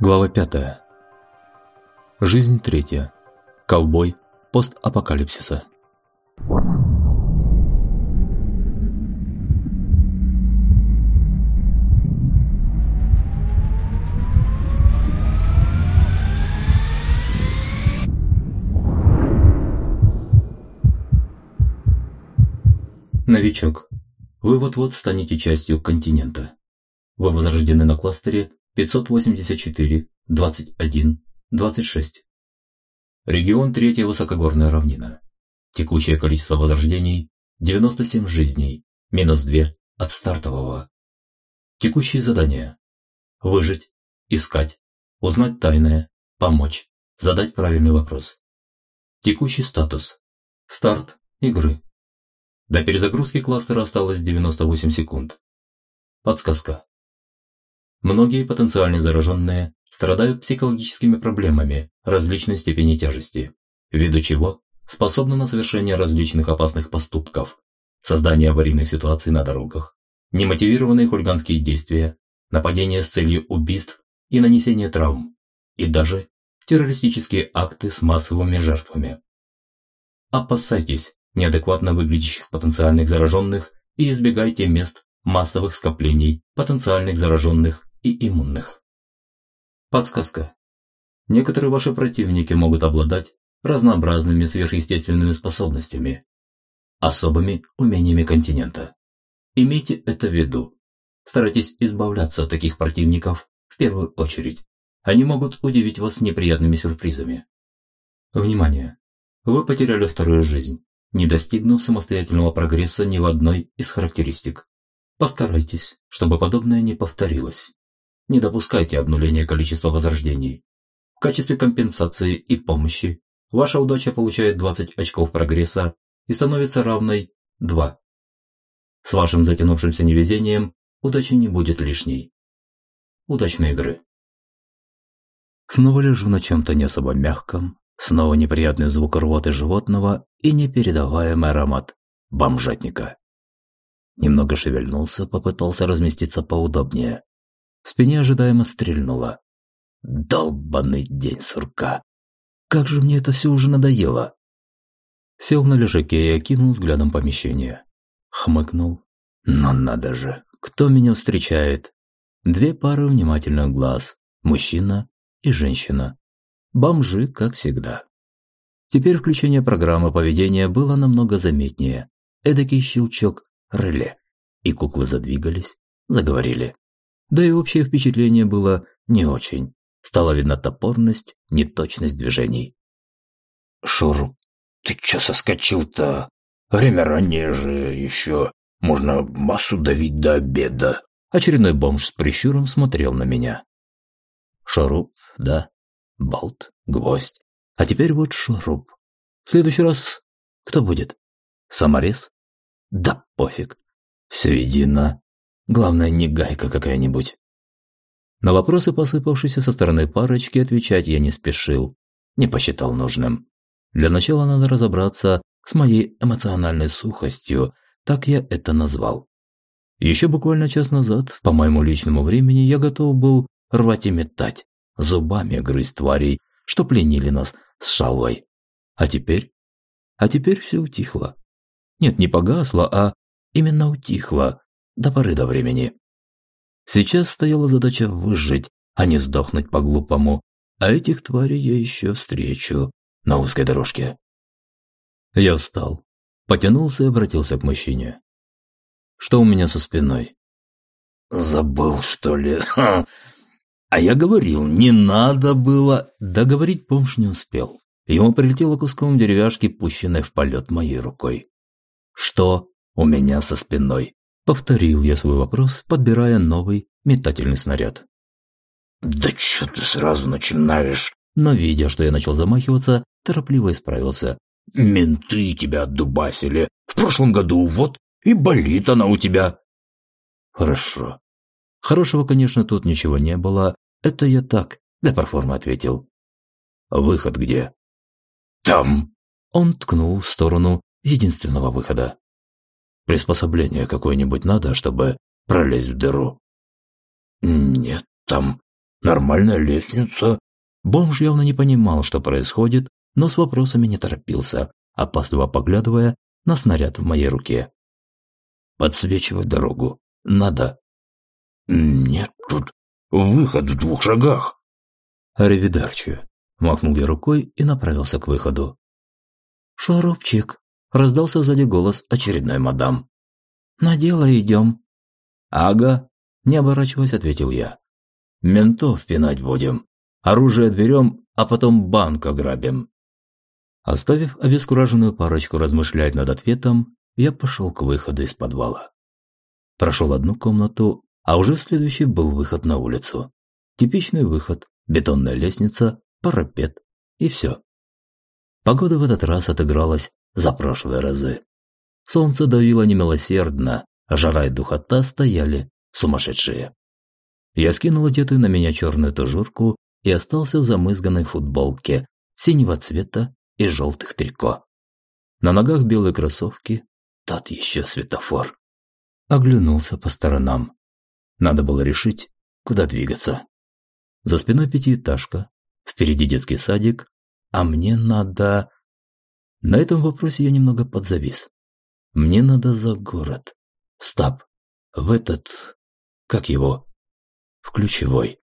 Глава 5. Жизнь третья. Ковбой постапокалипсиса. Новичок. Вы вот-вот станете частью континента. Вы возрождены на кластере 584, 21, 26. Регион Третья Высокогорная равнина. Текущее количество возрождений – 97 жизней, минус 2 от стартового. Текущие задания – выжить, искать, узнать тайное, помочь, задать правильный вопрос. Текущий статус – старт игры. До перезагрузки кластера осталось 98 секунд. Подсказка. Многие потенциально зараженные страдают психологическими проблемами различной степени тяжести, ввиду чего способны на совершение различных опасных поступков, создание аварийных ситуаций на дорогах, немотивированные хулиганские действия, нападения с целью убийств и нанесения травм, и даже террористические акты с массовыми жертвами. Опасайтесь неадекватно выглядящих потенциальных зараженных и избегайте мест массовых скоплений потенциальных зараженных и иммунных. Подсказка. Некоторые ваши противники могут обладать разнообразными сверхъестественными способностями, особыми умениями континента. Имейте это в виду. Старайтесь избавляться от таких противников в первую очередь. Они могут удивить вас неприятными сюрпризами. Внимание! Вы потеряли вторую жизнь, не достигнув самостоятельного прогресса ни в одной из характеристик. Постарайтесь, чтобы подобное не повторилось. Не допускайте обнуления количества возрождений. В качестве компенсации и помощи ваша удача получает 20 очков прогресса и становится равной 2. С вашим затянувшимся невезением удачи не будет лишней. Удачной игры. Снова лежу на чем-то не особо мягком, снова неприятный звук рвоты животного и непередаваемый аромат бомжатника. Немного шевельнулся, попытался разместиться поудобнее. В спине ожидаемо стрельнуло. Долбанный день сурка. Как же мне это все уже надоело. Сел на лежаке и окинул взглядом помещение. Хмыкнул. Но надо же, кто меня встречает? Две пары внимательных глаз. Мужчина и женщина. Бомжи, как всегда. Теперь включение программы поведения было намного заметнее. Эдакий щелчок реле. И куклы задвигались, заговорили. Да и общее впечатление было не очень. Стала видна топорность, неточность движений. «Шур, ты чё соскочил-то? Время раннее же еще. Можно массу давить до обеда». Очередной бомж с прищуром смотрел на меня. Шуруп, да. Болт, гвоздь. А теперь вот шуруп. В следующий раз кто будет? Саморез? Да пофиг. Все едино. Главное, не гайка какая-нибудь. На вопросы, посыпавшиеся со стороны парочки, отвечать я не спешил. Не посчитал нужным. Для начала надо разобраться с моей эмоциональной сухостью, так я это назвал. Еще буквально час назад, по моему личному времени, я готов был рвать и метать, зубами грызть тварей, что пленили нас с шалвой. А теперь? А теперь все утихло. Нет, не погасло, а именно утихло, до поры до времени. Сейчас стояла задача выжить, а не сдохнуть по-глупому, а этих тварей я еще встречу на узкой дорожке. Я встал, потянулся и обратился к мужчине. Что у меня со спиной? Забыл, что ли? А я говорил, не надо было. Договорить помощь не успел. Ему прилетело куском деревяшки, пущенной в полет моей рукой. Что у меня со спиной? Повторил я свой вопрос, подбирая новый метательный снаряд. «Да чё ты сразу начинаешь?» Но, видя, что я начал замахиваться, торопливо исправился. «Менты тебя отдубасили. В прошлом году вот и болит она у тебя». «Хорошо. Хорошего, конечно, тут ничего не было. Это я так, для проформы ответил. Выход где?» «Там». Он ткнул в сторону единственного выхода. Приспособление какое-нибудь надо, чтобы пролезть в дыру? Нет, там Нормальная лестница». Бомж явно не понимал, что происходит, но с вопросами не торопился, опасливо поглядывая на снаряд в моей руке. «Подсвечивать дорогу. Надо». «Нет, тут выход в двух шагах». «Аривидерчи», – махнул я рукой и направился к выходу. «Шурупчик», – раздался сзади голос очередной мадам. «На дело идем». «Ага», – не оборачиваясь, ответил я. «Ментов пинать будем. Оружие отберем, а потом банк ограбим». Оставив обескураженную парочку размышлять над ответом, я пошел к выходу из подвала. Прошел одну комнату, а уже в следующей был выход на улицу. Типичный выход, бетонная лестница, парапет и все. Погода в этот раз отыгралась за прошлые разы. Солнце давило немилосердно, а жара и духота стояли сумасшедшие. Я скинул одетую на меня черную тужурку и остался в замызганной футболке синего цвета и желтых трико. На ногах белые кроссовки, тот еще светофор. Оглянулся по сторонам. Надо было решить, куда двигаться. За спиной пятиэтажка, впереди детский садик, а мне надо... На этом вопросе я немного подзавис. Мне надо за город. Стоп. В этот... Как его? В ключевой.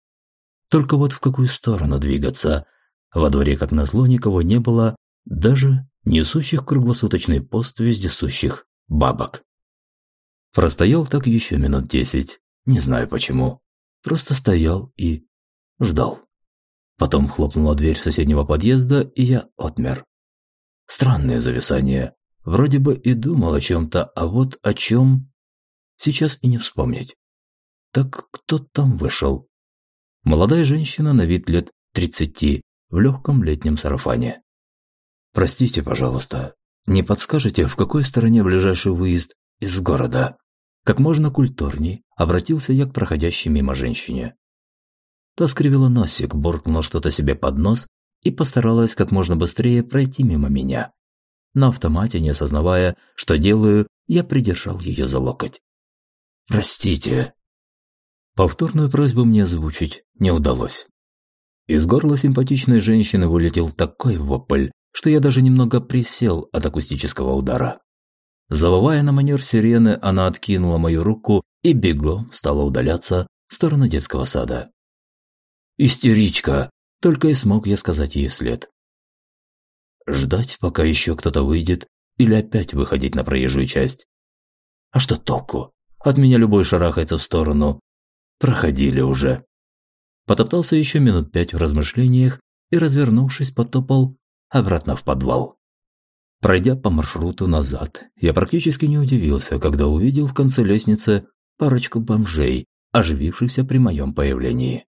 Только вот в какую сторону двигаться? Во дворе, как назло, никого не было, даже несущих круглосуточный пост вездесущих бабок. Простоял так еще минут десять, не знаю почему. Просто стоял и ждал. Потом хлопнула дверь соседнего подъезда, и я отмер. Странное зависание. Вроде бы и думал о чем-то, а вот о чем сейчас и не вспомнить. Так кто там вышел? Молодая женщина на вид лет тридцати в легком летнем сарафане. «Простите, пожалуйста, не подскажете, в какой стороне ближайший выезд из города?» Как можно культурней обратился я к проходящей мимо женщине. Та скривила носик, буркнула что-то себе под нос и постаралась как можно быстрее пройти мимо меня. На автомате, не осознавая, что делаю, я придержал ее за локоть. «Простите». Повторную просьбу мне озвучить не удалось. Из горла симпатичной женщины вылетел такой вопль, что я даже немного присел от акустического удара. Завывая на манер сирены, она откинула мою руку и бегом стала удаляться в сторону детского сада. «Истеричка!» – только и смог я сказать ей вслед. Ждать, пока еще кто-то выйдет, или опять выходить на проезжую часть? А что толку? От меня любой шарахается в сторону. Проходили уже. Потоптался еще минут пять в размышлениях и, развернувшись, потопал обратно в подвал. Пройдя по маршруту назад, я практически не удивился, когда увидел в конце лестницы парочку бомжей, оживившихся при моем появлении.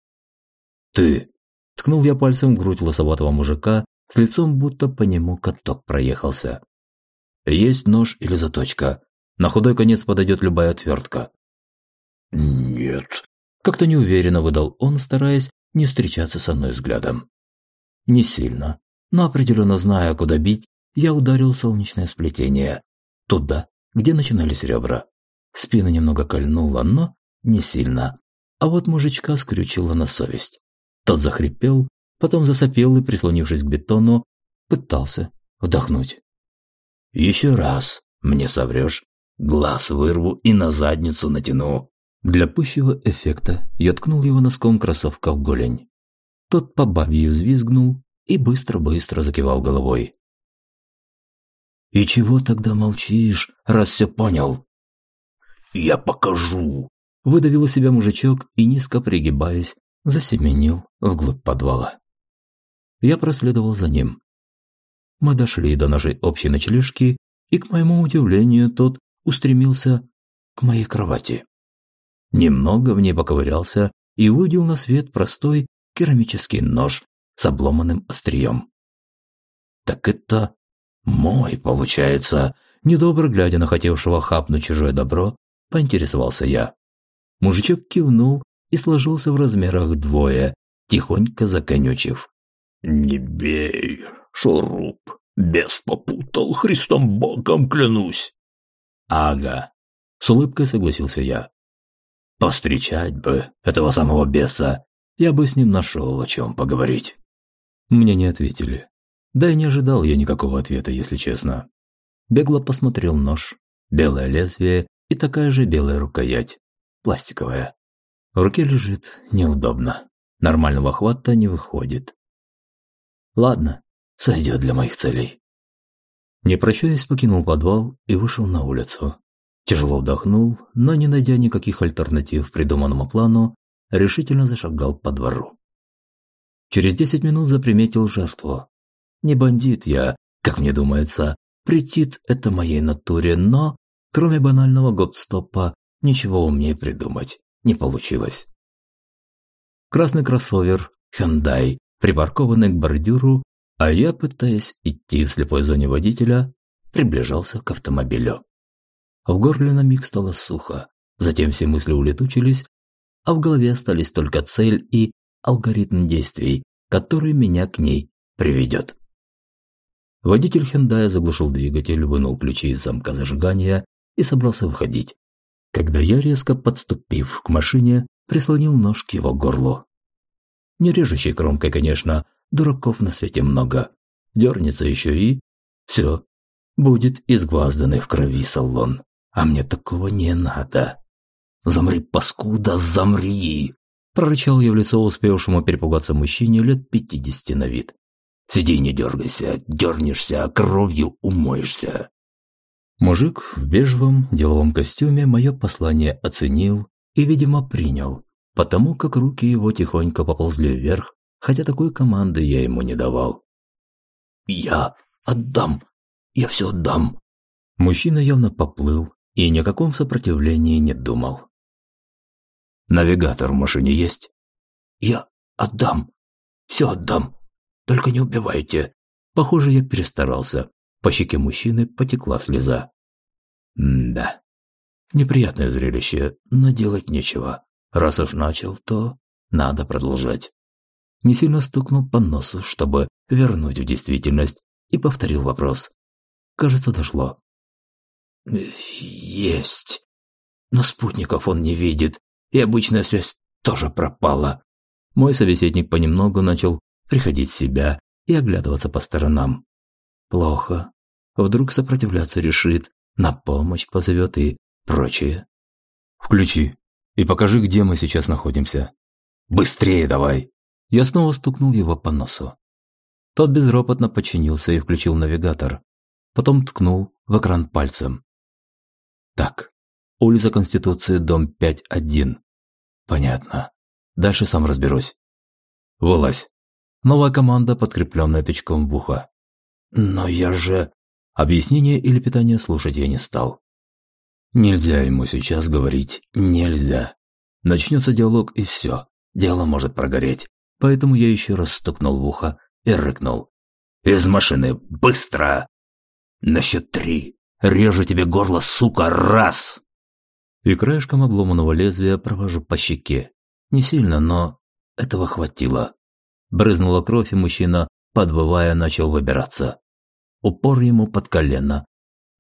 «Ты!» – ткнул я пальцем в грудь лосоватого мужика, с лицом будто по нему каток проехался. «Есть нож или заточка? На худой конец подойдет любая отвертка». «Нет», – как-то неуверенно выдал он, стараясь не встречаться со мной взглядом. Не сильно, но определенно зная, куда бить, я ударил солнечное сплетение. Туда, где начинались ребра. Спину немного кольнуло, но не сильно. А вот мужичка скрючило на совесть. Тот захрипел, потом засопел и, прислонившись к бетону, пытался вдохнуть. «Еще раз мне соврешь, глаз вырву и на задницу натяну». Для пущего эффекта я ткнул его носком кроссовка в голень. Тот по бабье взвизгнул и быстро-быстро закивал головой. «И чего тогда молчишь, раз все понял?» «Я покажу!» – выдавил из себя мужичок и, низко пригибаясь, засеменил вглубь подвала. Я проследовал за ним. Мы дошли до нашей общей ночлежки, и, к моему удивлению, тот устремился к моей кровати. Немного в ней поковырялся и выудил на свет простой керамический нож с обломанным острием. «Так это мой, получается!» Недобро глядя на хотевшего хапнуть чужое добро, поинтересовался я. Мужичок кивнул и сложился в размерах вдвое, тихонько законючив. «Не бей, шуруп, бес попутал, Христом Богом клянусь!» «Ага», — с улыбкой согласился я. «Повстречать бы этого самого беса я бы с ним нашел о чем поговорить. Мне не ответили. Да и не ожидал я никакого ответа, если честно. Бегло посмотрел нож, белое лезвие и такая же белая рукоять, пластиковая. В руке лежит неудобно. Нормального хвата не выходит. Ладно, сойдет для моих целей. Не прощаясь, покинул подвал и вышел на улицу. Тяжело вдохнул, но не найдя никаких альтернатив придуманному плану, решительно зашагал по двору. Через десять минут заприметил жертву. Не бандит я, как мне думается, претит это моей натуре, но, кроме банального гоп-стопа, ничего умнее придумать не получилось. Красный кроссовер Hyundai, припаркованный к бордюру, а я, пытаясь идти в слепой зоне водителя, приближался к автомобилю. В горле на миг стало сухо, затем все мысли улетучились, а в голове остались только цель и алгоритм действий, который меня к ней приведет. Водитель Хендая заглушил двигатель, вынул ключи из замка зажигания и собрался выходить, когда я, резко подступив к машине, прислонил нож к его горлу. Не режущей кромкой, конечно, дураков на свете много. Дернется еще и... Все, будет изгвазданный в крови салон. А мне такого не надо. «Замри, паскуда, замри!» Прорычал я в лицо успевшему перепугаться мужчине лет пятидесяти на вид. «Сиди не дергайся, дернешься, кровью умоешься». Мужик в бежевом деловом костюме мое послание оценил и, видимо, принял, потому как руки его тихонько поползли вверх, хотя такой команды я ему не давал. «Я отдам! Я все отдам!» Мужчина явно поплыл и ни о каком сопротивлении не думал. «Навигатор в машине есть?» «Я отдам! Все отдам! Только не убивайте!» Похоже, я перестарался. По щеке мужчины потекла слеза. М-да. Неприятное зрелище, но делать нечего. Раз уж начал, то надо продолжать. Не сильно стукнул по носу, чтобы вернуть в действительность, и повторил вопрос. Кажется, дошло. «Есть. Но спутников он не видит, и обычная связь тоже пропала». Мой собеседник понемногу начал приходить в себя и оглядываться по сторонам. Плохо. Вдруг сопротивляться решит, на помощь позовет и прочее. Включи и покажи, где мы сейчас находимся. Быстрее давай. Я снова стукнул его по носу. Тот безропотно подчинился и включил навигатор. Потом ткнул в экран пальцем. Так, улица Конституции, дом 5-1. Понятно. Дальше сам разберусь. Вылазь. Новая команда, подкрепленная тычком в ухо. «Но я же...» Объяснение или питание слушать я не стал. Нельзя ему сейчас говорить «нельзя». Начнется диалог и все. Дело может прогореть. Поэтому я еще раз стукнул в ухо и рыкнул. «Из машины! Быстро!» «На счет три! Режу тебе горло, сука! Раз!» И краешком обломанного лезвия провожу по щеке. Не сильно, но этого хватило. Брызнула кровь, и мужчина подвывая, начал выбираться. Упор ему под колено,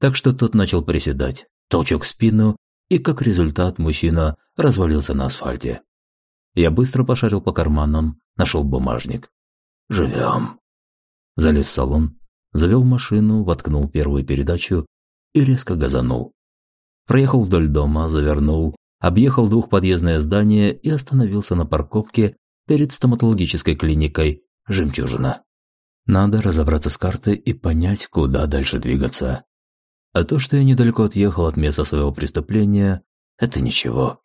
так что тот начал приседать, толчок в спину, и как результат мужчина развалился на асфальте. Я быстро пошарил по карманам, нашел бумажник. «Живем!» Залез в салон, завел машину, воткнул первую передачу и резко газанул. Проехал вдоль дома, завернул, объехал двухподъездное здание и остановился на парковке перед стоматологической клиникой «Жемчужина». Надо разобраться с картой и понять, куда дальше двигаться. А то, что я недалеко отъехал от места своего преступления, это ничего.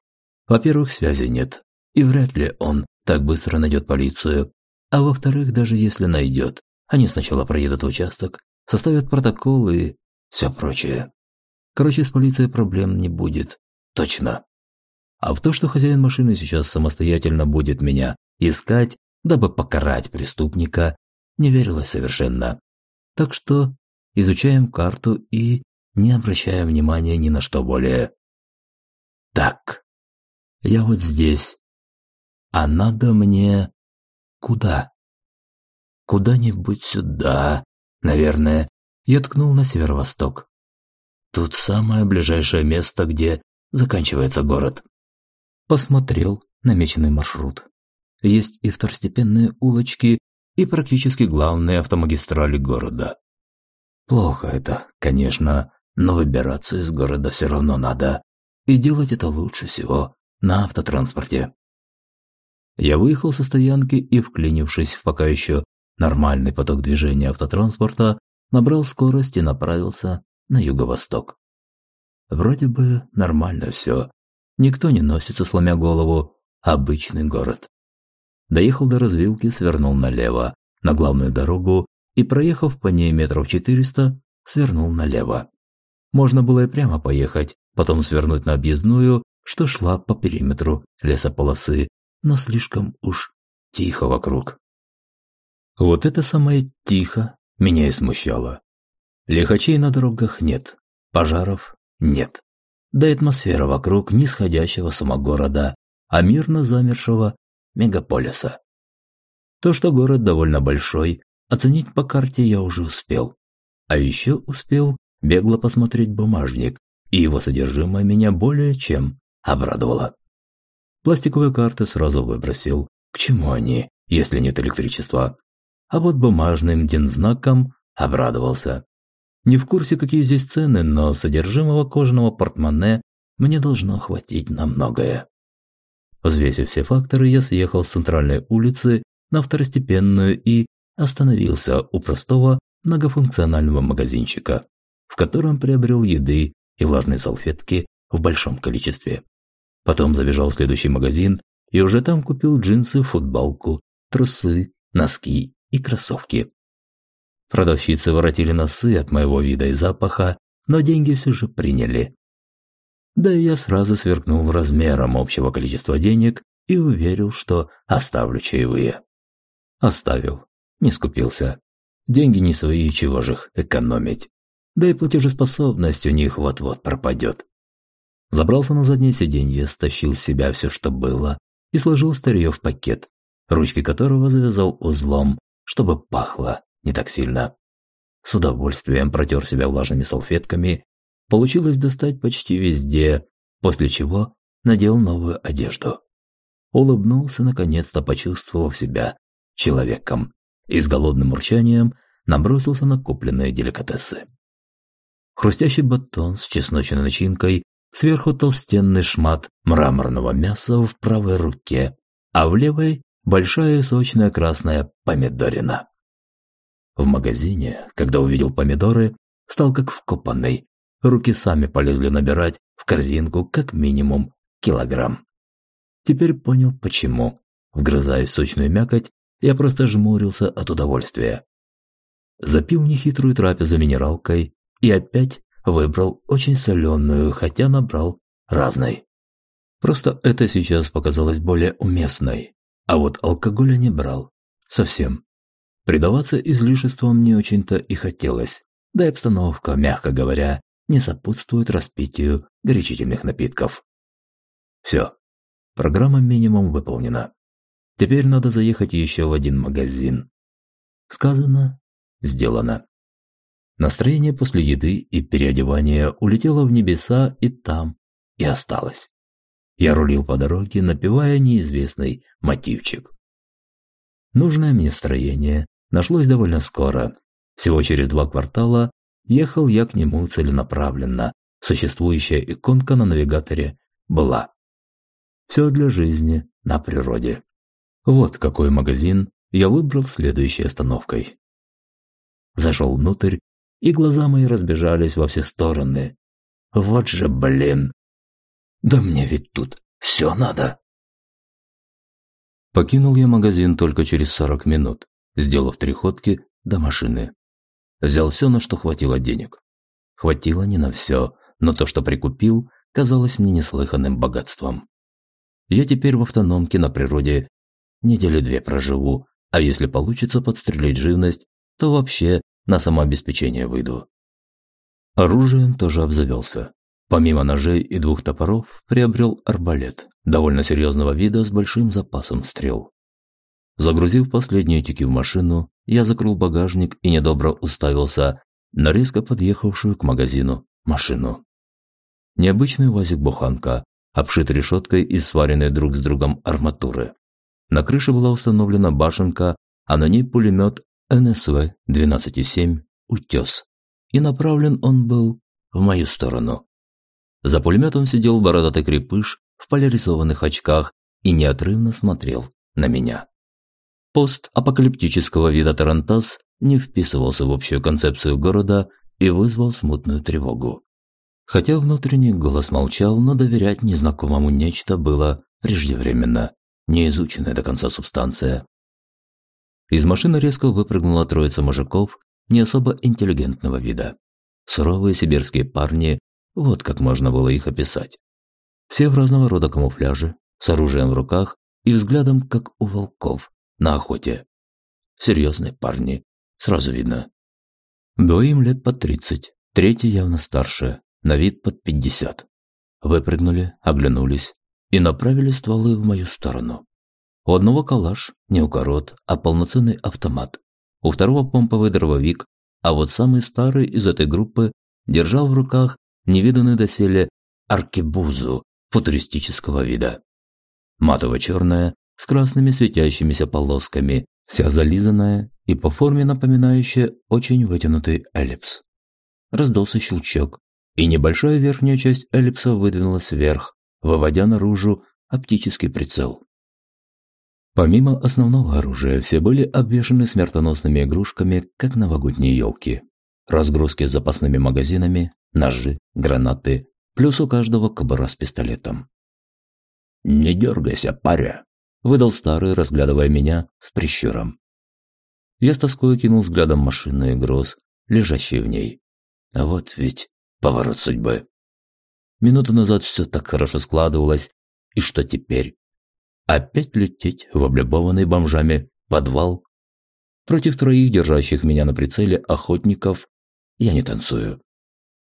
Во-первых, связи нет, и вряд ли он так быстро найдет полицию. А во-вторых, даже если найдет, они сначала проедут в участок, составят протокол и все прочее. Короче, с полицией проблем не будет. Точно. А в то, что хозяин машины сейчас самостоятельно будет меня искать, дабы покарать преступника, не верилось совершенно. Так что изучаем карту и не обращаем внимания ни на что более. Так, я вот здесь. А надо мне... Куда? Куда-нибудь сюда, наверное. Я ткнул на северо-восток. Тут самое ближайшее место, где заканчивается город. Посмотрел намеченный маршрут. есть и второстепенные улочки, и практически главные автомагистрали города. Плохо это, конечно, но выбираться из города все равно надо. И делать это лучше всего на автотранспорте. Я выехал со стоянки и, вклинившись в пока еще нормальный поток движения автотранспорта, набрал скорость и направился на юго-восток. Вроде бы нормально все. Никто не носится, сломя голову. Обычный город. Доехал до развилки, свернул налево, на главную дорогу и, проехав по ней метров 400, свернул налево. Можно было и прямо поехать, потом свернуть на объездную, что шла по периметру лесополосы, но слишком уж тихо вокруг. Вот это самое «тихо» меня и смущало. Лихачей на дорогах нет, пожаров нет. Да и атмосфера вокруг нисходящего самогорода, а мирно замершего мегаполиса. То, что город довольно большой, оценить по карте я уже успел. А еще успел бегло посмотреть бумажник, и его содержимое меня более чем обрадовало. Пластиковые карты сразу выбросил. К чему они, если нет электричества? А вот бумажным дензнаком обрадовался. Не в курсе, какие здесь цены, но содержимого кожаного портмоне мне должно хватить на многое. Взвесив все факторы, я съехал с центральной улицы на второстепенную и остановился у простого многофункционального магазинчика в котором приобрел еды и влажные салфетки в большом количестве. Потом забежал в следующий магазин и уже там купил джинсы, футболку, трусы, носки и кроссовки. Продавщицы воротили носы от моего вида и запаха, но деньги все же приняли. Да и я сразу сверкнул размером общего количества денег и уверил, что оставлю чаевые. Оставил, не скупился. Деньги не свои, чего же их экономить да и платежеспособность у них вот-вот пропадет. Забрался на заднее сиденье, стащил с себя все, что было, и сложил старье в пакет, ручки которого завязал узлом, чтобы пахло не так сильно. С удовольствием протер себя влажными салфетками, получилось достать почти везде, после чего надел новую одежду. Улыбнулся, наконец-то почувствовав себя человеком, и с голодным урчанием набросился на купленные деликатесы хрустящий батон с чесночной начинкой, сверху толстенный шмат мраморного мяса в правой руке, а в левой – большая сочная красная помидорина. В магазине, когда увидел помидоры, стал как вкопанный. Руки сами полезли набирать в корзинку как минимум килограмм. Теперь понял, почему. Вгрызаясь сочную мякоть, я просто жмурился от удовольствия. Запил нехитрую трапезу минералкой и опять выбрал очень соленую, хотя набрал разной. Просто это сейчас показалось более уместной. А вот алкоголя не брал. Совсем. Предаваться излишествам не очень-то и хотелось. Да и обстановка, мягко говоря, не сопутствует распитию горячительных напитков. Все. Программа минимум выполнена. Теперь надо заехать еще в один магазин. Сказано, сделано. Настроение после еды и переодевания улетело в небеса и там, и осталось. Я рулил по дороге, напевая неизвестный мотивчик. Нужное мне строение нашлось довольно скоро. Всего через два квартала ехал я к нему целенаправленно. Существующая иконка на навигаторе была. Все для жизни на природе. Вот какой магазин я выбрал следующей остановкой. Зашел внутрь и глаза мои разбежались во все стороны. Вот же, блин. Да мне ведь тут все надо. Покинул я магазин только через 40 минут, сделав три ходки до машины. Взял все, на что хватило денег. Хватило не на все, но то, что прикупил, казалось мне неслыханным богатством. Я теперь в автономке на природе недели две проживу, а если получится подстрелить живность, то вообще на самообеспечение выйду. Оружием тоже обзавелся. Помимо ножей и двух топоров, приобрел арбалет, довольно серьезного вида с большим запасом стрел. Загрузив последние тюки в машину, я закрыл багажник и недобро уставился на резко подъехавшую к магазину машину. Необычный УАЗик-буханка, обшит решеткой из сваренной друг с другом арматуры. На крыше была установлена башенка, а на ней пулемет НСВ 12,7 «Утес». И направлен он был в мою сторону. За пулеметом сидел бородатый крепыш в поляризованных очках и неотрывно смотрел на меня. Пост апокалиптического вида Тарантас не вписывался в общую концепцию города и вызвал смутную тревогу. Хотя внутренний голос молчал, но доверять незнакомому нечто было преждевременно, неизученная до конца субстанция. Из машины резко выпрыгнула троица мужиков не особо интеллигентного вида. Суровые сибирские парни, вот как можно было их описать. Все в разного рода камуфляже, с оружием в руках и взглядом, как у волков, на охоте. Серьезные парни, сразу видно. Двоим лет под тридцать, третий явно старше, на вид под пятьдесят. Выпрыгнули, оглянулись и направили стволы в мою сторону. У одного калаш, не укорот, а полноценный автомат. У второго помповый дробовик, а вот самый старый из этой группы держал в руках невиданную доселе аркебузу футуристического вида. Матово-черная, с красными светящимися полосками, вся зализанная и по форме напоминающая очень вытянутый эллипс. Раздался щелчок, и небольшая верхняя часть эллипса выдвинулась вверх, выводя наружу оптический прицел. Помимо основного оружия, все были обвешаны смертоносными игрушками, как новогодние елки. Разгрузки с запасными магазинами, ножи, гранаты, плюс у каждого кобура с пистолетом. «Не дергайся, паря!» – выдал старый, разглядывая меня с прищуром. Я с тоской кинул взглядом машины и груз, лежащие в ней. А вот ведь поворот судьбы. Минуту назад все так хорошо складывалось, и что теперь? Опять лететь в облюбованный бомжами подвал? Против троих держащих меня на прицеле охотников я не танцую.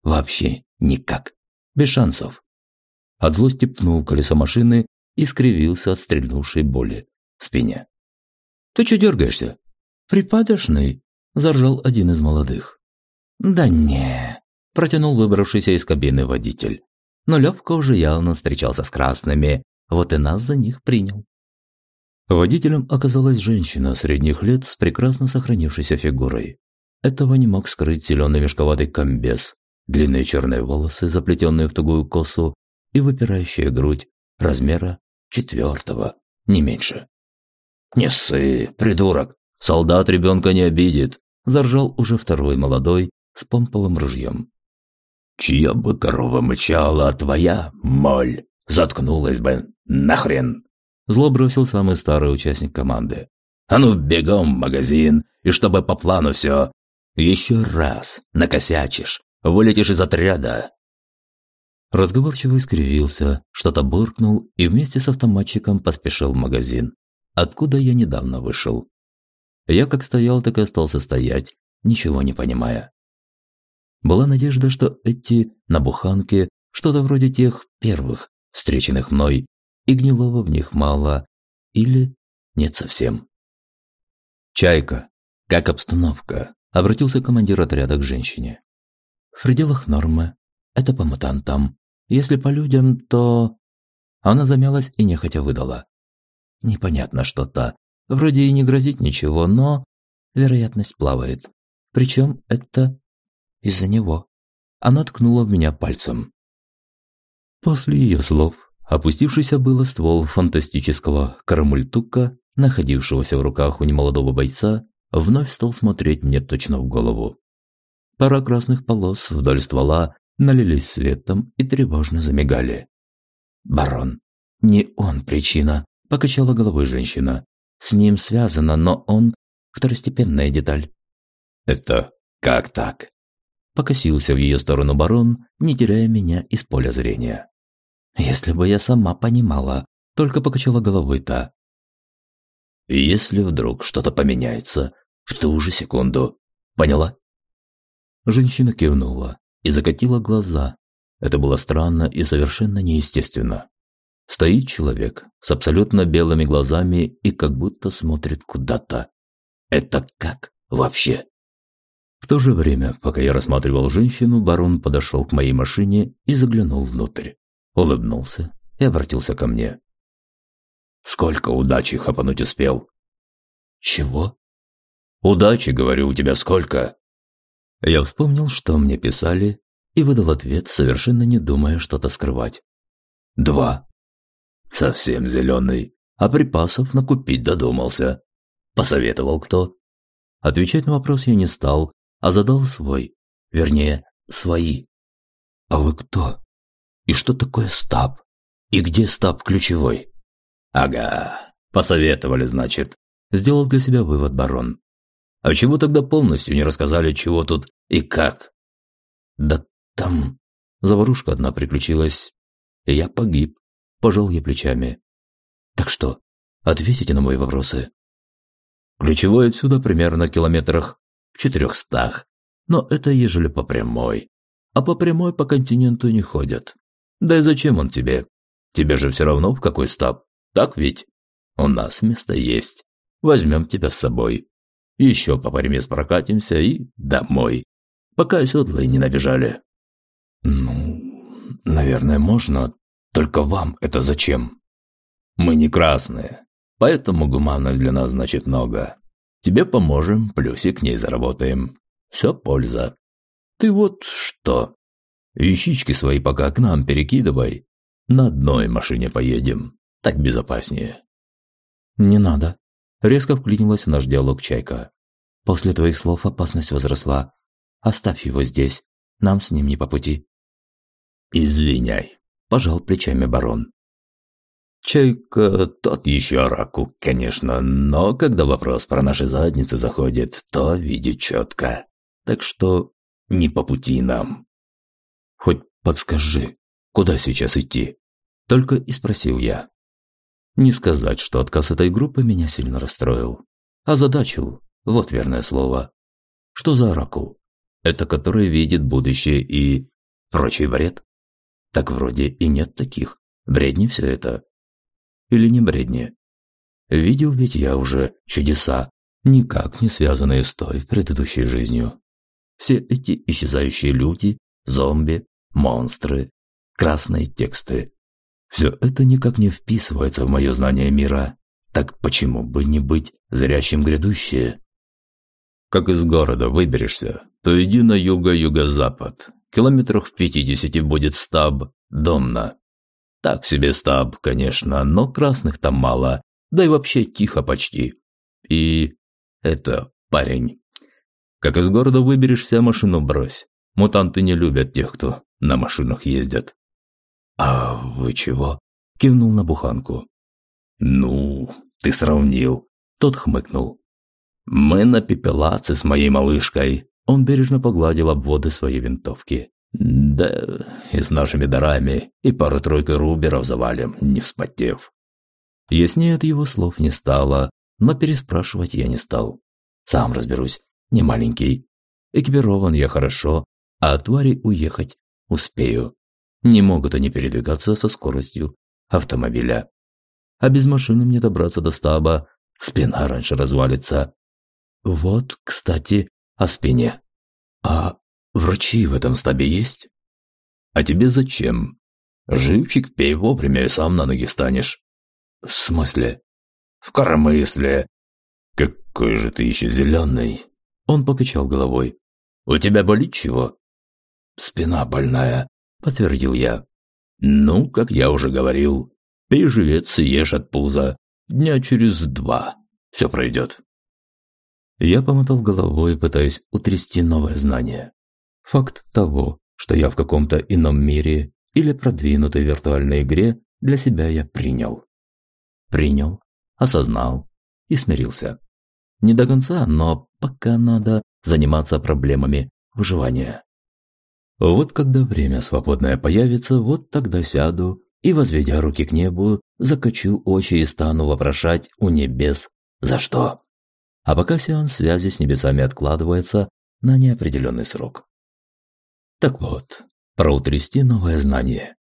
Вообще никак. Без шансов. От злости пнул колесо машины и скривился от стрельнувшей боли в спине. «Ты что дергаешься?» «Припадочный?» – заржал один из молодых. «Да не», – протянул выбравшийся из кабины водитель. Но Левка уже явно встречался с красными, вот и нас за них принял. Водителем оказалась женщина средних лет с прекрасно сохранившейся фигурой. Этого не мог скрыть зеленый мешковатый комбез, длинные черные волосы, заплетенные в тугую косу, и выпирающая грудь размера четвертого, не меньше. «Не ссы, придурок! Солдат ребенка не обидит!» – заржал уже второй молодой с помповым ружьем. «Чья бы корова мычала, а твоя, моль, заткнулась бы нахрен!» Зло бросил самый старый участник команды. «А ну, бегом в магазин, и чтобы по плану все. Еще раз накосячишь, вылетишь из отряда». Разговорчивый скривился, что-то буркнул и вместе с автоматчиком поспешил в магазин, откуда я недавно вышел. Я как стоял, так и остался стоять, ничего не понимая. Была надежда, что эти набуханки что-то вроде тех первых, встреченных мной, и гнилого в них мало, или нет совсем. «Чайка, как обстановка?» – обратился командир отряда к женщине. «В пределах нормы. Это по мутантам. Если по людям, то...» Она замялась и нехотя выдала. «Непонятно что-то. Вроде и не грозит ничего, но вероятность плавает. Причем это из-за него». Она ткнула в меня пальцем. После ее слов опустившийся было ствол фантастического карамультука, находившегося в руках у немолодого бойца, вновь стал смотреть мне точно в голову. Пара красных полос вдоль ствола налились светом и тревожно замигали. «Барон, не он причина», – покачала головой женщина. «С ним связано, но он – второстепенная деталь». «Это как так?» Покосился в ее сторону барон, не теряя меня из поля зрения. Если бы я сама понимала, только покачала головой та. Если вдруг что-то поменяется, в ту же секунду. Поняла? Женщина кивнула и закатила глаза. Это было странно и совершенно неестественно. Стоит человек с абсолютно белыми глазами и как будто смотрит куда-то. Это как вообще? В то же время, пока я рассматривал женщину, барон подошел к моей машине и заглянул внутрь. Улыбнулся и обратился ко мне. Сколько удачи хапануть успел?» «Чего?» «Удачи, говорю, у тебя сколько?» Я вспомнил, что мне писали, и выдал ответ, совершенно не думая что-то скрывать. «Два». «Совсем зеленый, а припасов накупить додумался. Посоветовал кто?» Отвечать на вопрос я не стал, а задал свой, вернее, свои. «А вы кто? И что такое стаб? И где стаб ключевой?» «Ага, посоветовали, значит», – сделал для себя вывод барон. «А чего тогда полностью не рассказали, чего тут и как?» «Да там заварушка одна приключилась, и я погиб», – пожал я плечами. «Так что, ответите на мои вопросы?» Ключевой отсюда примерно километрах в четырехстах, но это ежели по прямой. А по прямой по континенту не ходят. Да и зачем он тебе? Тебе же все равно в какой стаб, так ведь? У нас место есть. Возьмем тебя с собой. Еще по паримес прокатимся и домой. Пока седлы не набежали. Ну, наверное, можно. Только вам это зачем? Мы не красные. Поэтому гуманность для нас значит много. Тебе поможем, плюсик к ней заработаем. Все польза. Ты вот что. Вещички свои пока к нам перекидывай. На одной машине поедем. Так безопаснее. Не надо. Резко вклинилась в наш диалог Чайка. После твоих слов опасность возросла. Оставь его здесь. Нам с ним не по пути. Извиняй. Пожал плечами барон. Чайка тот еще раку, конечно, но когда вопрос про наши задницы заходит, то видит четко. Так что не по пути нам. Хоть подскажи, куда сейчас идти? Только и спросил я. Не сказать, что отказ этой группы меня сильно расстроил. Озадачил, вот верное слово. Что за оракул? Это который видит будущее и... прочий бред? Так вроде и нет таких. Бредни все это. Или не бредни? Видел ведь я уже чудеса, никак не связанные с той предыдущей жизнью. Все эти исчезающие люди, зомби, монстры, красные тексты. Все это никак не вписывается в мое знание мира. Так почему бы не быть зрящим грядущее? Как из города выберешься, то иди на юго-юго-запад. Километрах в пятидесяти будет стаб Домна. Так себе стаб, конечно, но красных там мало, да и вообще тихо почти. И это парень. Как из города выберешься, машину брось. Мутанты не любят тех, кто на машинах ездят. А вы чего? Кивнул на буханку. Ну, ты сравнил. Тот хмыкнул. Мы на пепелаце с моей малышкой. Он бережно погладил обводы своей винтовки. Да, и с нашими дарами, и пару-тройкой руберов завалим, не вспотев. Яснее от его слов не стало, но переспрашивать я не стал. Сам разберусь, не маленький. Экипирован я хорошо, а от твари уехать успею. Не могут они передвигаться со скоростью автомобиля. А без машины мне добраться до стаба, спина раньше развалится. Вот, кстати, о спине. А Врачи в этом стабе есть? А тебе зачем? Живчик пей вовремя и сам на ноги станешь. В смысле? В коромысле. Какой же ты еще зеленый. Он покачал головой. У тебя болит чего? Спина больная, подтвердил я. Ну, как я уже говорил, пей живец и ешь от пуза. Дня через два. Все пройдет. Я помотал головой, пытаясь утрясти новое знание. Факт того, что я в каком-то ином мире или продвинутой виртуальной игре для себя я принял. Принял, осознал и смирился. Не до конца, но пока надо заниматься проблемами выживания. Вот когда время свободное появится, вот тогда сяду и, возведя руки к небу, закачу очи и стану вопрошать у небес «За что?». А пока сеанс связи с небесами откладывается на неопределенный срок. Так вот, проутрясти новое знание.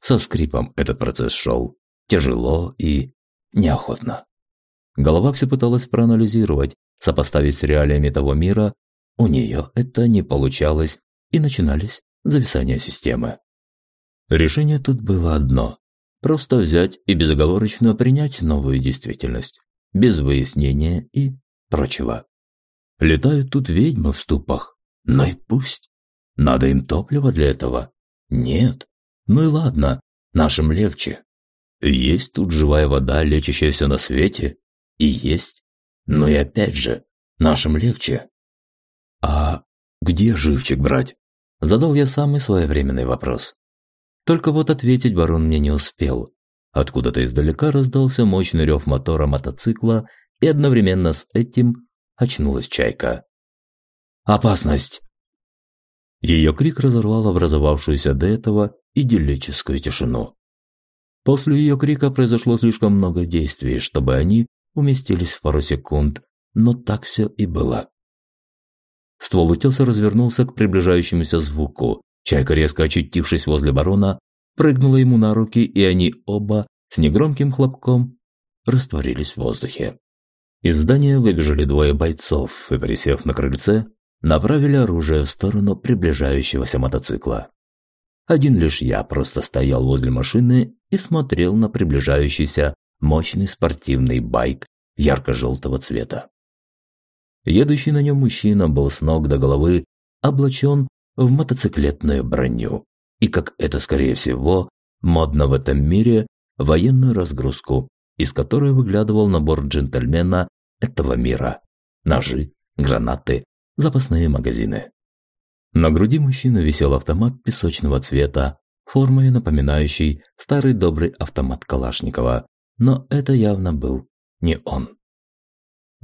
Со скрипом этот процесс шел. Тяжело и неохотно. Голова все пыталась проанализировать, сопоставить с реалиями того мира. У нее это не получалось, и начинались зависания системы. Решение тут было одно Просто взять и безоговорочно принять новую действительность, без выяснения и прочего. Летают тут ведьмы в ступах. Ну и пусть. Надо им топливо для этого. Нет. Ну и ладно, нашим легче. Есть тут живая вода, лечащая на свете. И есть. Но и опять же, нашим легче. А где живчик брать? Задал я самый своевременный вопрос. Только вот ответить барон мне не успел. Откуда-то издалека раздался мощный рев мотора мотоцикла, и одновременно с этим очнулась чайка. «Опасность!» Ее крик разорвал образовавшуюся до этого идиллическую тишину. После ее крика произошло слишком много действий, чтобы они уместились в пару секунд, но так все и было. Ствол утеса развернулся к приближающемуся звуку. Чайка, резко очутившись возле барона, прыгнула ему на руки, и они оба с негромким хлопком растворились в воздухе. Из здания выбежали двое бойцов и, присев на крыльце, направили оружие в сторону приближающегося мотоцикла. Один лишь я просто стоял возле машины и смотрел на приближающийся мощный спортивный байк ярко-желтого цвета. Едущий на нем мужчина был с ног до головы облачен в мотоциклетную броню и, как это скорее всего, модно в этом мире, военную разгрузку, из которой выглядывал набор джентльмена этого мира. Ножи, гранаты, запасные магазины. На груди мужчины висел автомат песочного цвета, формой напоминающий старый добрый автомат Калашникова, но это явно был не он.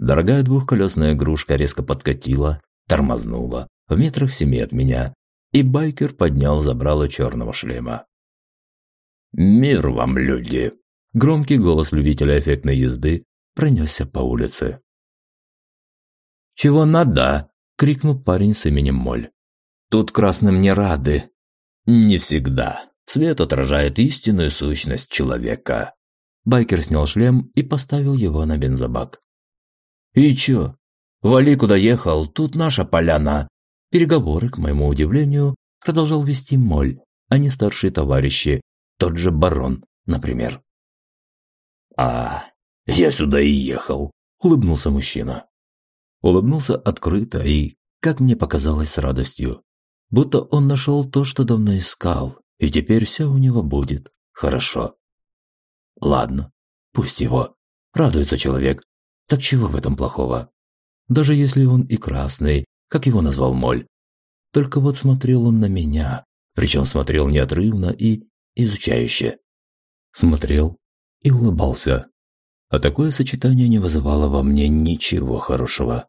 Дорогая двухколесная игрушка резко подкатила, тормознула в метрах семи от меня, и байкер поднял забрало черного шлема. «Мир вам, люди!» Громкий голос любителя эффектной езды пронесся по улице. «Чего надо?» – крикнул парень с именем Моль. «Тут красным не рады». «Не всегда. Цвет отражает истинную сущность человека». Байкер снял шлем и поставил его на бензобак. «И чё? Вали, куда ехал, тут наша поляна». Переговоры, к моему удивлению, продолжал вести Моль, а не старшие товарищи, тот же барон, например. «А, я сюда и ехал», – улыбнулся мужчина. Улыбнулся открыто и, как мне показалось, с радостью. Будто он нашел то, что давно искал, и теперь все у него будет хорошо. Ладно, пусть его. Радуется человек. Так чего в этом плохого? Даже если он и красный, как его назвал Моль. Только вот смотрел он на меня, причем смотрел неотрывно и изучающе. Смотрел и улыбался. А такое сочетание не вызывало во мне ничего хорошего.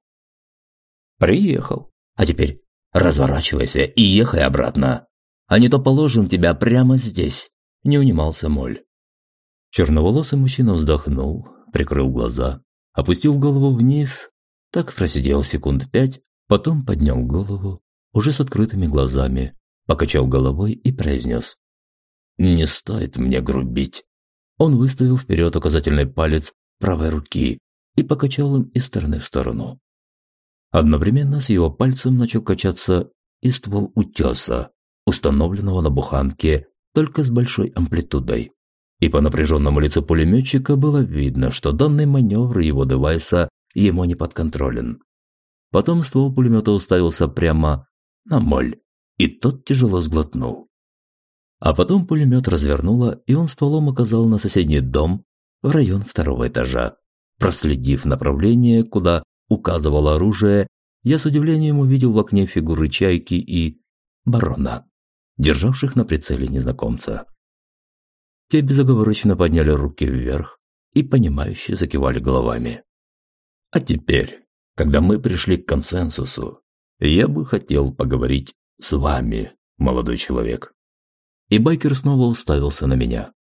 «Приехал. А теперь разворачивайся и ехай обратно. А не то положим тебя прямо здесь», – не унимался Моль. Черноволосый мужчина вздохнул, прикрыл глаза, опустил голову вниз, так просидел секунд пять, потом поднял голову, уже с открытыми глазами, покачал головой и произнес. «Не стоит мне грубить». Он выставил вперед указательный палец правой руки и покачал им из стороны в сторону. Одновременно с его пальцем начал качаться и ствол утеса, установленного на буханке только с большой амплитудой. И по напряженному лицу пулеметчика было видно, что данный маневр его девайса ему не подконтролен. Потом ствол пулемета уставился прямо на моль, и тот тяжело сглотнул. А потом пулемет развернуло, и он стволом указал на соседний дом в район второго этажа. Проследив направление, куда указывало оружие, я с удивлением увидел в окне фигуры чайки и барона, державших на прицеле незнакомца. Те безоговорочно подняли руки вверх и, понимающе закивали головами. А теперь, когда мы пришли к консенсусу, я бы хотел поговорить с вами, молодой человек. И байкер снова уставился на меня.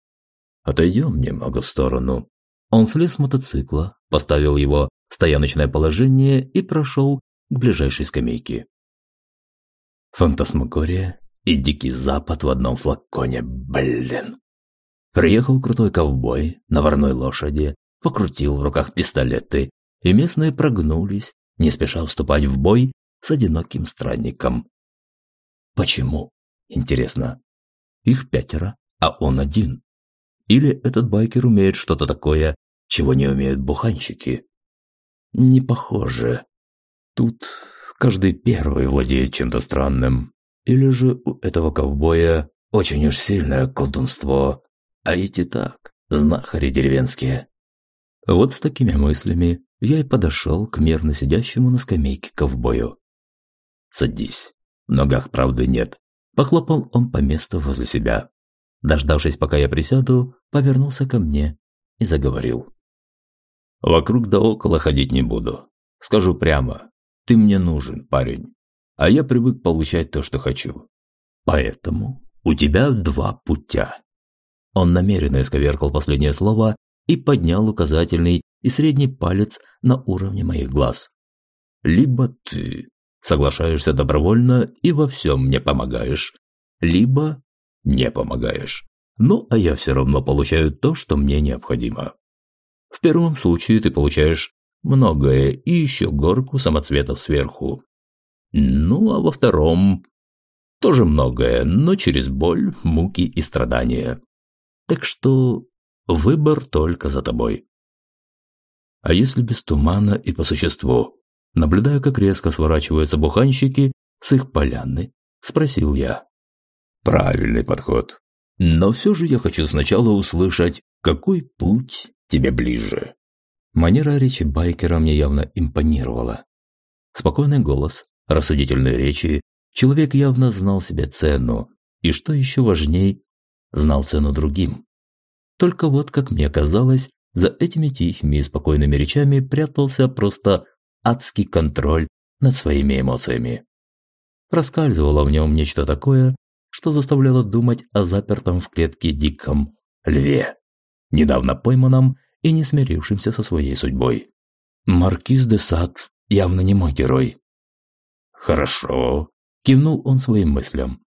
Отойдем немного в сторону. Он слез с мотоцикла, поставил его в стояночное положение и прошел к ближайшей скамейке. Фантасмагория и Дикий Запад в одном флаконе, блин. Приехал крутой ковбой на ворной лошади, покрутил в руках пистолеты, и местные прогнулись, не спеша вступать в бой с одиноким странником. Почему? Интересно. Их пятеро, а он один. Или этот байкер умеет что-то такое, чего не умеют буханщики? Не похоже. Тут каждый первый владеет чем-то странным. Или же у этого ковбоя очень уж сильное колдунство, а эти так, знахари деревенские. Вот с такими мыслями я и подошел к мирно сидящему на скамейке ковбою. «Садись. В ногах правды нет». Похлопал он по месту возле себя. Дождавшись, пока я присяду, повернулся ко мне и заговорил. «Вокруг да около ходить не буду. Скажу прямо, ты мне нужен, парень, а я привык получать то, что хочу. Поэтому у тебя два путя». Он намеренно исковеркал последнее слово и поднял указательный и средний палец на уровне моих глаз. «Либо ты соглашаешься добровольно и во всем мне помогаешь, либо не помогаешь. Ну, а я все равно получаю то, что мне необходимо. В первом случае ты получаешь многое и еще горку самоцветов сверху. Ну, а во втором тоже многое, но через боль, муки и страдания. Так что выбор только за тобой. А если без тумана и по существу? Наблюдая, как резко сворачиваются буханщики с их поляны, спросил я. Правильный подход. Но все же я хочу сначала услышать, какой путь тебе ближе. Манера речи байкера мне явно импонировала. Спокойный голос, рассудительные речи, человек явно знал себе цену, и что еще важней, знал цену другим. Только вот, как мне казалось, за этими тихими и спокойными речами прятался просто адский контроль над своими эмоциями. Проскальзывало в нем нечто такое, что заставляло думать о запертом в клетке диком льве, недавно пойманном и не смирившемся со своей судьбой. Маркиз де Сад явно не мой герой. «Хорошо», – кивнул он своим мыслям.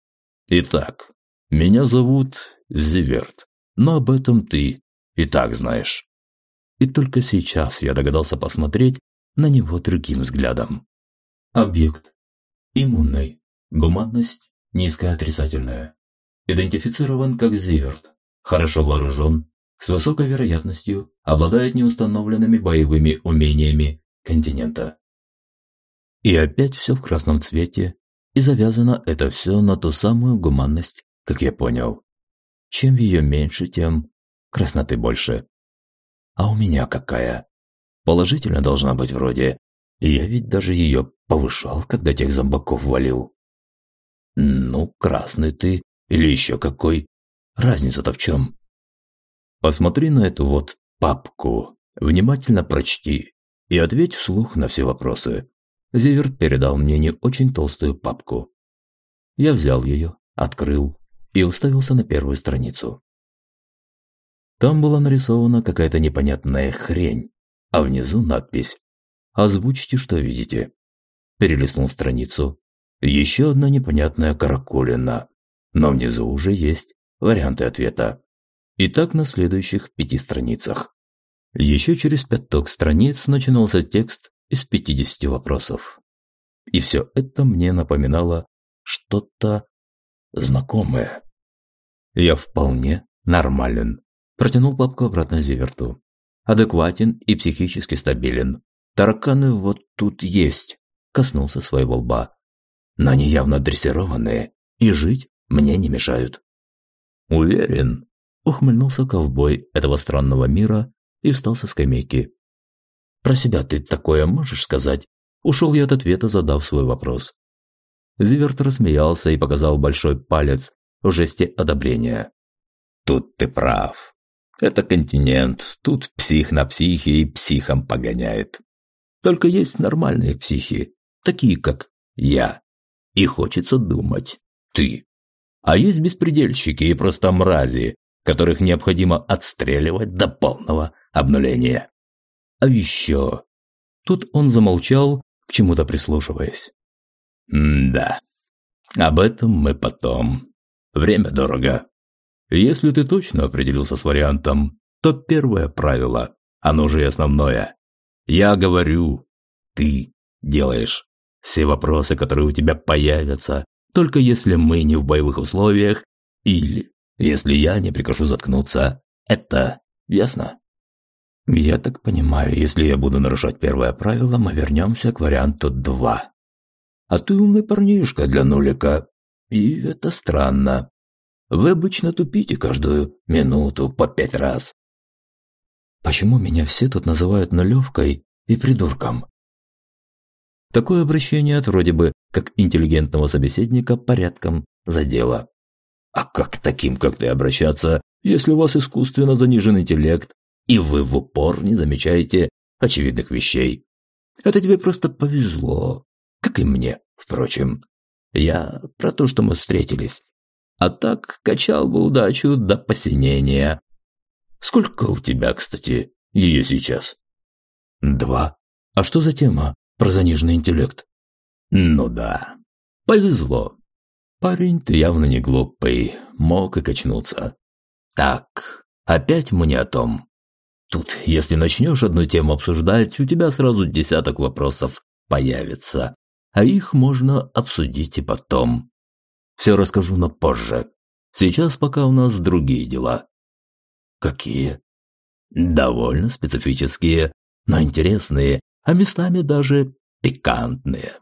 «Итак, меня зовут Зиверт, но об этом ты и так знаешь». И только сейчас я догадался посмотреть на него другим взглядом. Объект. Иммунный. Гуманность низкая отрицательная. Идентифицирован как Зиверт, хорошо вооружен, с высокой вероятностью обладает неустановленными боевыми умениями континента. И опять все в красном цвете, и завязано это все на ту самую гуманность, как я понял. Чем ее меньше, тем красноты больше. А у меня какая? Положительно должна быть вроде. Я ведь даже ее повышал, когда тех зомбаков валил. Ну, красный ты или еще какой. Разница-то в чем? Посмотри на эту вот папку, внимательно прочти и ответь вслух на все вопросы. Зиверт передал мне не очень толстую папку. Я взял ее, открыл и уставился на первую страницу. Там была нарисована какая-то непонятная хрень, а внизу надпись «Озвучьте, что видите». Перелистнул страницу еще одна непонятная каракулина, но внизу уже есть варианты ответа. И так на следующих пяти страницах. Еще через пяток страниц начинался текст из 50 вопросов. И все это мне напоминало что-то знакомое. Я вполне нормален. Протянул папку обратно Зиверту. Адекватен и психически стабилен. Тараканы вот тут есть. Коснулся своего лба но они явно дрессированные и жить мне не мешают. Уверен, ухмыльнулся ковбой этого странного мира и встал со скамейки. Про себя ты такое можешь сказать? Ушел я от ответа, задав свой вопрос. Зиверт рассмеялся и показал большой палец в жесте одобрения. Тут ты прав. Это континент, тут псих на психе и психом погоняет. Только есть нормальные психи, такие как я. И хочется думать. Ты. А есть беспредельщики и просто мрази, которых необходимо отстреливать до полного обнуления. А еще... Тут он замолчал, к чему-то прислушиваясь. «Да, об этом мы потом. Время дорого. Если ты точно определился с вариантом, то первое правило, оно же и основное. Я говорю, ты делаешь. Все вопросы, которые у тебя появятся, только если мы не в боевых условиях или если я не прикажу заткнуться, Это ясно? Я так понимаю, если я буду нарушать первое правило, мы вернемся к варианту 2. А ты умный парнишка для нулика. И это странно. Вы обычно тупите каждую минуту по пять раз. Почему меня все тут называют нулевкой и придурком? Такое обращение от вроде бы как интеллигентного собеседника порядком задело. А как таким, как ты, обращаться, если у вас искусственно занижен интеллект, и вы в упор не замечаете очевидных вещей? Это тебе просто повезло, как и мне, впрочем. Я про то, что мы встретились. А так качал бы удачу до посинения. Сколько у тебя, кстати, ее сейчас? Два. А что за тема про заниженный интеллект? Ну да, повезло. Парень, ты явно не глупый, мог и качнуться. Так, опять мы не о том. Тут, если начнешь одну тему обсуждать, у тебя сразу десяток вопросов появится, а их можно обсудить и потом. Все расскажу, но позже. Сейчас пока у нас другие дела. Какие? Довольно специфические, но интересные, а местами даже пикантные.